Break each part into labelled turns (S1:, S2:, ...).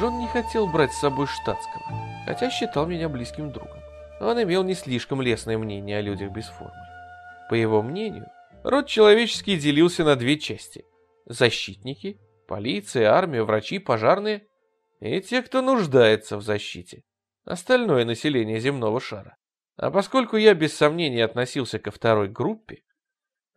S1: Джон не хотел брать с собой штатского, хотя считал меня близким другом. Он имел не слишком лестное мнение о людях без формы. По его мнению, род человеческий делился на две части. Защитники, полиция, армия, врачи, пожарные и те, кто нуждается в защите. Остальное население земного шара. А поскольку я без сомнения относился ко второй группе,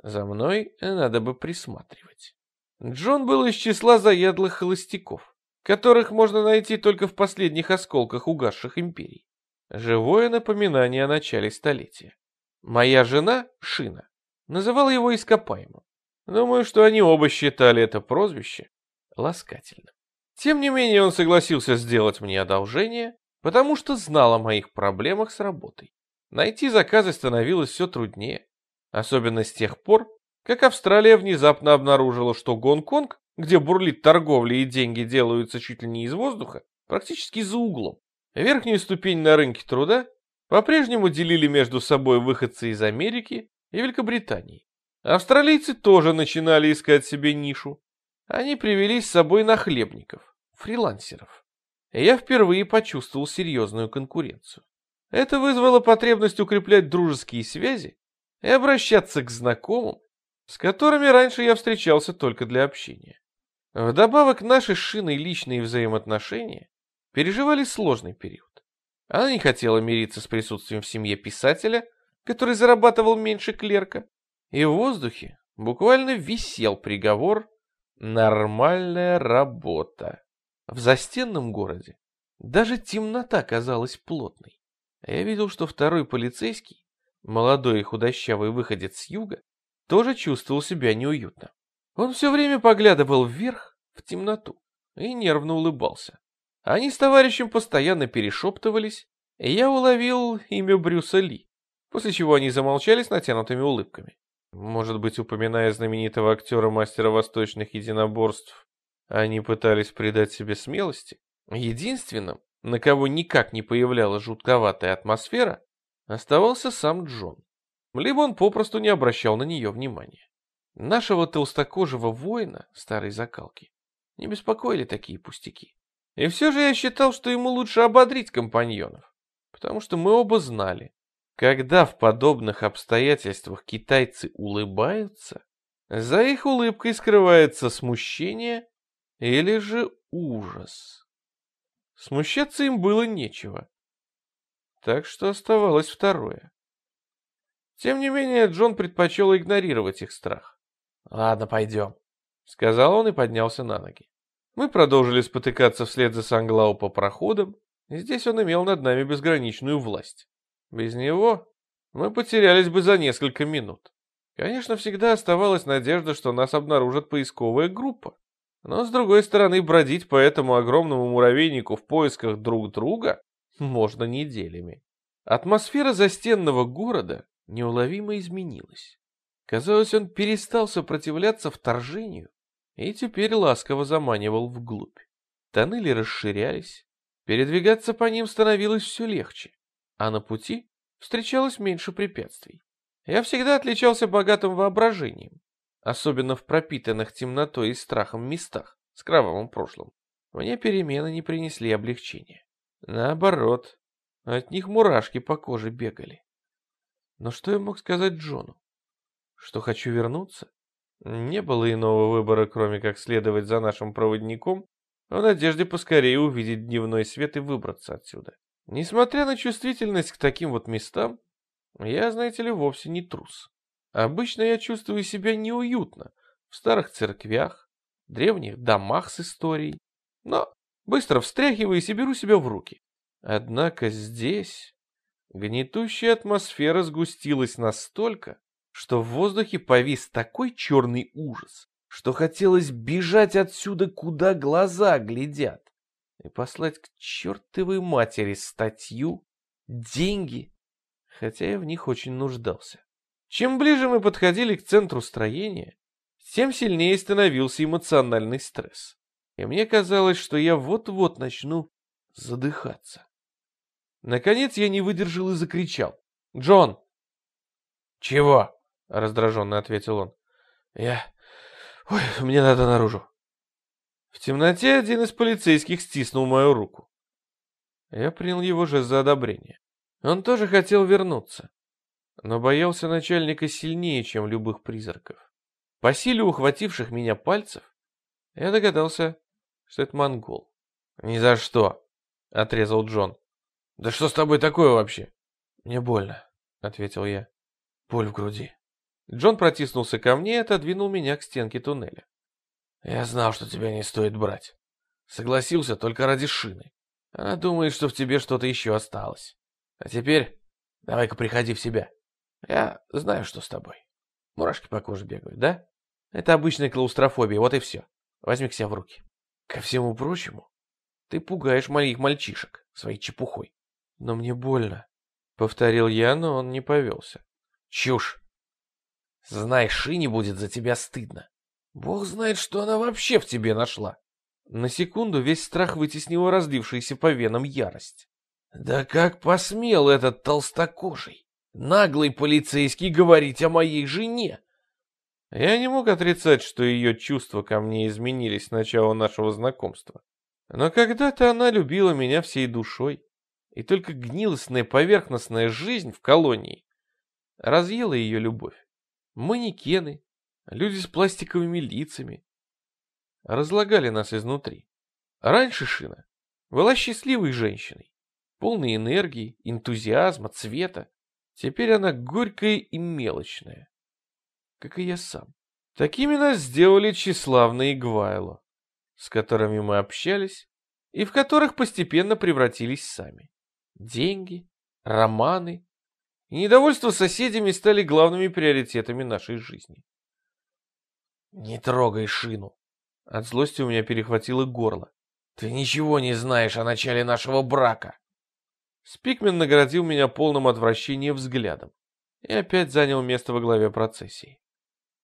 S1: за мной надо бы присматривать. Джон был из числа заядлых холостяков, которых можно найти только в последних осколках угасших империй. Живое напоминание о начале столетия. Моя жена, Шина, называла его ископаемым. Думаю, что они оба считали это прозвище ласкательным. Тем не менее, он согласился сделать мне одолжение, потому что знал о моих проблемах с работой. Найти заказы становилось все труднее. Особенно с тех пор, как Австралия внезапно обнаружила, что Гонконг, где бурлит торговля и деньги делаются чуть ли не из воздуха, практически за углом. Верхнюю ступень на рынке труда по-прежнему делили между собой выходцы из Америки и Великобритании. Австралийцы тоже начинали искать себе нишу. Они привели с собой нахлебников, фрилансеров. Я впервые почувствовал серьезную конкуренцию. Это вызвало потребность укреплять дружеские связи и обращаться к знакомым, с которыми раньше я встречался только для общения. Вдобавок наши с Шиной личные взаимоотношения переживали сложный период. Она не хотела мириться с присутствием в семье писателя, который зарабатывал меньше клерка, и в воздухе буквально висел приговор «нормальная работа». В застенном городе даже темнота казалась плотной. Я видел, что второй полицейский, молодой и худощавый выходец с юга, тоже чувствовал себя неуютно. Он все время поглядывал вверх, в темноту, и нервно улыбался. Они с товарищем постоянно перешептывались, и я уловил имя Брюса Ли, после чего они замолчали с натянутыми улыбками. Может быть, упоминая знаменитого актера-мастера восточных единоборств, они пытались придать себе смелости? Единственным, на кого никак не появлялась жутковатая атмосфера, оставался сам Джон. Либо он попросту не обращал на нее внимания. Нашего толстокожего воина старой закалки не беспокоили такие пустяки. И все же я считал, что ему лучше ободрить компаньонов, потому что мы оба знали, когда в подобных обстоятельствах китайцы улыбаются, за их улыбкой скрывается смущение или же ужас. Смущаться им было нечего, так что оставалось второе. Тем не менее, Джон предпочел игнорировать их страх. «Ладно, пойдем», — сказал он и поднялся на ноги. Мы продолжили спотыкаться вслед за Санглау по проходам, и здесь он имел над нами безграничную власть. Без него мы потерялись бы за несколько минут. Конечно, всегда оставалась надежда, что нас обнаружит поисковая группа. Но, с другой стороны, бродить по этому огромному муравейнику в поисках друг друга можно неделями. Атмосфера застенного города неуловимо изменилась. Казалось, он перестал сопротивляться вторжению и теперь ласково заманивал вглубь. Тоннели расширялись, передвигаться по ним становилось все легче, а на пути встречалось меньше препятствий. Я всегда отличался богатым воображением, особенно в пропитанных темнотой и страхом местах с кровавым прошлым. Мне перемены не принесли облегчения. Наоборот, от них мурашки по коже бегали. Но что я мог сказать Джону? Что хочу вернуться? Не было иного выбора, кроме как следовать за нашим проводником, в надежде поскорее увидеть дневной свет и выбраться отсюда. Несмотря на чувствительность к таким вот местам, я, знаете ли, вовсе не трус. Обычно я чувствую себя неуютно в старых церквях, древних домах с историей, но быстро встряхиваюсь и беру себя в руки. Однако здесь гнетущая атмосфера сгустилась настолько, что в воздухе повис такой черный ужас, что хотелось бежать отсюда, куда глаза глядят, и послать к чертовой матери статью, деньги, хотя я в них очень нуждался. Чем ближе мы подходили к центру строения, тем сильнее становился эмоциональный стресс. И мне казалось, что я вот-вот начну задыхаться. Наконец я не выдержал и закричал. «Джон!» «Чего?» Раздраженно ответил он. Я... Ой, мне надо наружу. В темноте один из полицейских стиснул мою руку. Я принял его жест за одобрение. Он тоже хотел вернуться, но боялся начальника сильнее, чем любых призраков. По силе ухвативших меня пальцев, я догадался, что это монгол. «Ни за что!» — отрезал Джон. «Да что с тобой такое вообще?» «Мне больно», — ответил я. «Боль в груди». Джон протиснулся ко мне и отодвинул меня к стенке туннеля. «Я знал, что тебя не стоит брать. Согласился только ради шины. Она думает, что в тебе что-то еще осталось. А теперь давай-ка приходи в себя. Я знаю, что с тобой. Мурашки по коже бегают, да? Это обычная клаустрофобия, вот и все. Возьми-ка себя в руки. Ко всему прочему, ты пугаешь моих мальчишек своей чепухой. Но мне больно. Повторил я, но он не повелся. Чушь. Знай, Шине будет за тебя стыдно. Бог знает, что она вообще в тебе нашла. На секунду весь страх вытеснил разлившийся по венам ярость. Да как посмел этот толстокожий, наглый полицейский говорить о моей жене? Я не мог отрицать, что ее чувства ко мне изменились с начала нашего знакомства. Но когда-то она любила меня всей душой, и только гнилостная поверхностная жизнь в колонии разъела ее любовь. Манекены, люди с пластиковыми лицами, разлагали нас изнутри. Раньше Шина была счастливой женщиной, полной энергии, энтузиазма, цвета. Теперь она горькая и мелочная, как и я сам. Такими нас сделали тщеславные Гвайло, с которыми мы общались и в которых постепенно превратились сами. Деньги, романы и недовольство соседями стали главными приоритетами нашей жизни. «Не трогай шину!» От злости у меня перехватило горло. «Ты ничего не знаешь о начале нашего брака!» Спикмен наградил меня полным отвращением взглядом и опять занял место во главе процессии.